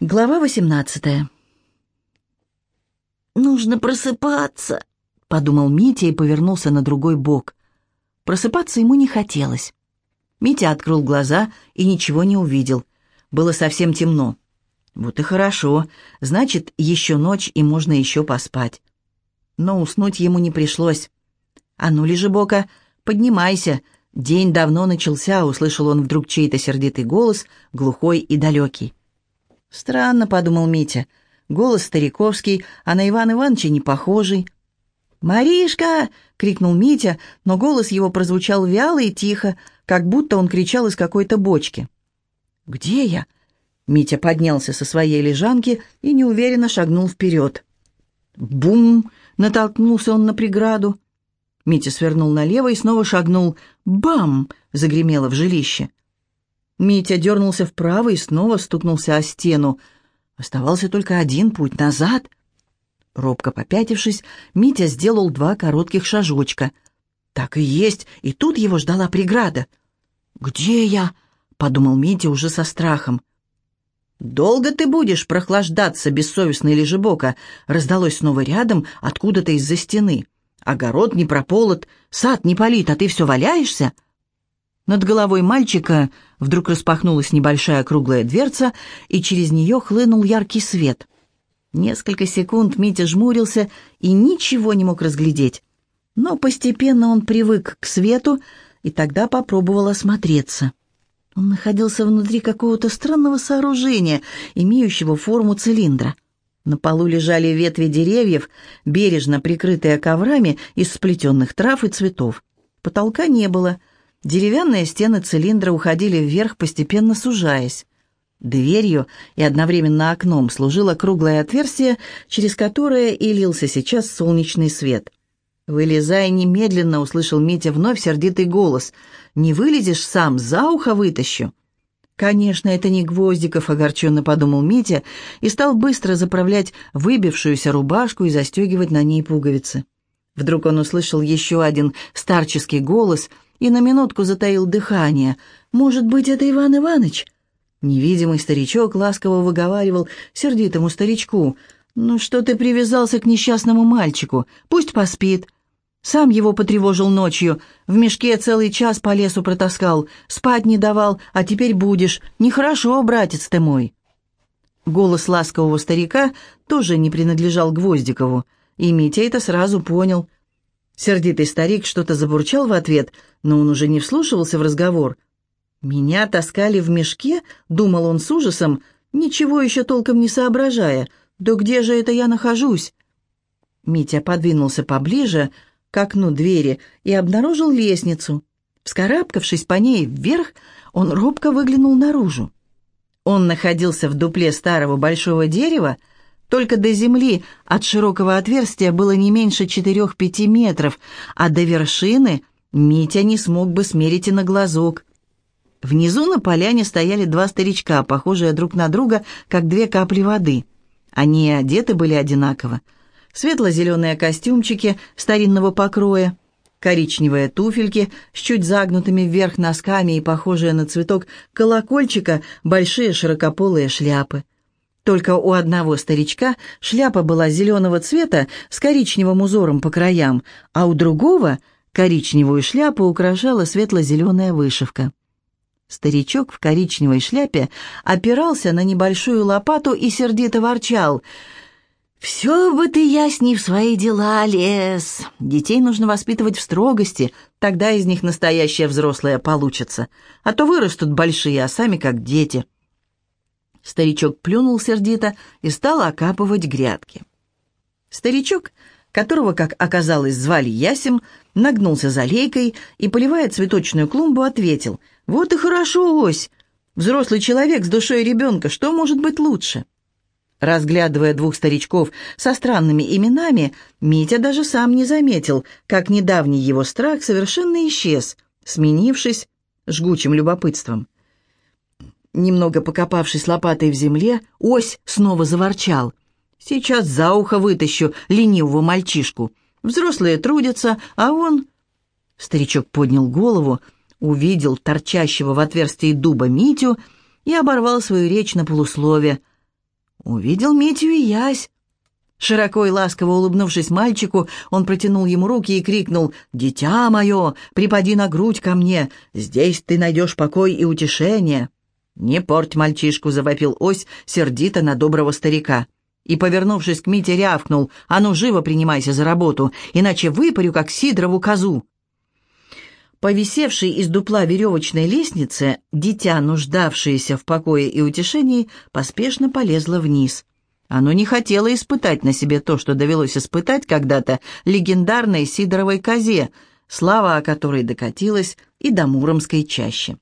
Глава восемнадцатая. «Нужно просыпаться», — подумал Митя и повернулся на другой бок. Просыпаться ему не хотелось. Митя открыл глаза и ничего не увидел. Было совсем темно. Вот и хорошо. Значит, еще ночь, и можно еще поспать. Но уснуть ему не пришлось. «А ну, Лежебока, поднимайся. День давно начался», — услышал он вдруг чей-то сердитый голос, глухой и далекий. «Странно», — подумал Митя. «Голос стариковский, а на Ивана Ивановича не похожий». «Маришка!» — крикнул Митя, но голос его прозвучал вяло и тихо, как будто он кричал из какой-то бочки. «Где я?» Митя поднялся со своей лежанки и неуверенно шагнул вперед. «Бум!» — натолкнулся он на преграду. Митя свернул налево и снова шагнул. «Бам!» — загремело в жилище. Митя дернулся вправо и снова стукнулся о стену. Оставался только один путь назад. Робко попятившись, Митя сделал два коротких шажочка. Так и есть, и тут его ждала преграда. «Где я?» — подумал Митя уже со страхом. «Долго ты будешь прохлаждаться, бессовестный лежебока?» раздалось снова рядом, откуда-то из-за стены. «Огород не прополот, сад не полит, а ты все валяешься?» Над головой мальчика вдруг распахнулась небольшая круглая дверца, и через нее хлынул яркий свет. Несколько секунд Митя жмурился и ничего не мог разглядеть. Но постепенно он привык к свету и тогда попробовал осмотреться. Он находился внутри какого-то странного сооружения, имеющего форму цилиндра. На полу лежали ветви деревьев, бережно прикрытые коврами из сплетенных трав и цветов. Потолка не было — Деревянные стены цилиндра уходили вверх, постепенно сужаясь. Дверью и одновременно окном служило круглое отверстие, через которое и лился сейчас солнечный свет. «Вылезай немедленно!» — услышал Митя вновь сердитый голос. «Не вылезешь сам, за ухо вытащу!» «Конечно, это не Гвоздиков», — огорченно подумал Митя и стал быстро заправлять выбившуюся рубашку и застегивать на ней пуговицы. Вдруг он услышал еще один старческий голос — и на минутку затаил дыхание. «Может быть, это Иван Иванович?» Невидимый старичок ласково выговаривал сердитому старичку. «Ну что ты привязался к несчастному мальчику? Пусть поспит». Сам его потревожил ночью, в мешке целый час по лесу протаскал, спать не давал, а теперь будешь. Нехорошо, братец ты мой. Голос ласкового старика тоже не принадлежал Гвоздикову, и Митя это сразу понял. Сердитый старик что-то забурчал в ответ, но он уже не вслушивался в разговор. «Меня таскали в мешке?» — думал он с ужасом, ничего еще толком не соображая. «Да где же это я нахожусь?» Митя подвинулся поближе к окну двери и обнаружил лестницу. Вскарабкавшись по ней вверх, он робко выглянул наружу. Он находился в дупле старого большого дерева, только до земли от широкого отверстия было не меньше четырех-пяти метров, а до вершины Митя не смог бы смерить и на глазок. Внизу на поляне стояли два старичка, похожие друг на друга, как две капли воды. Они одеты были одинаково. Светло-зеленые костюмчики старинного покроя, коричневые туфельки с чуть загнутыми вверх носками и похожие на цветок колокольчика большие широкополые шляпы. Только у одного старичка шляпа была зеленого цвета с коричневым узором по краям, а у другого коричневую шляпу украшала светло-зеленая вышивка. Старичок в коричневой шляпе опирался на небольшую лопату и сердито ворчал. «Все бы ты ясней в свои дела лез. Детей нужно воспитывать в строгости, тогда из них настоящие взрослые получатся, а то вырастут большие, а сами как дети». Старичок плюнул сердито и стал окапывать грядки. Старичок, которого, как оказалось, звали Ясим, нагнулся за лейкой и, поливая цветочную клумбу, ответил «Вот и хорошо, ось! Взрослый человек с душой ребенка, что может быть лучше?» Разглядывая двух старичков со странными именами, Митя даже сам не заметил, как недавний его страх совершенно исчез, сменившись жгучим любопытством. Немного покопавшись лопатой в земле, ось снова заворчал. «Сейчас за ухо вытащу ленивого мальчишку. Взрослые трудятся, а он...» Старичок поднял голову, увидел торчащего в отверстии дуба Митю и оборвал свою речь на полуслове. Увидел Митю и Ясь. Широко и ласково улыбнувшись мальчику, он протянул ему руки и крикнул «Дитя мое, припади на грудь ко мне, здесь ты найдешь покой и утешение». «Не порть мальчишку», — завопил ось сердито на доброго старика. И, повернувшись к Мите, рявкнул «А ну, живо принимайся за работу, иначе выпарю, как Сидорову козу». Повисевшей из дупла веревочной лестницы, дитя, нуждавшееся в покое и утешении, поспешно полезло вниз. Оно не хотело испытать на себе то, что довелось испытать когда-то легендарной Сидоровой козе, слава о которой докатилась и до Муромской чаще.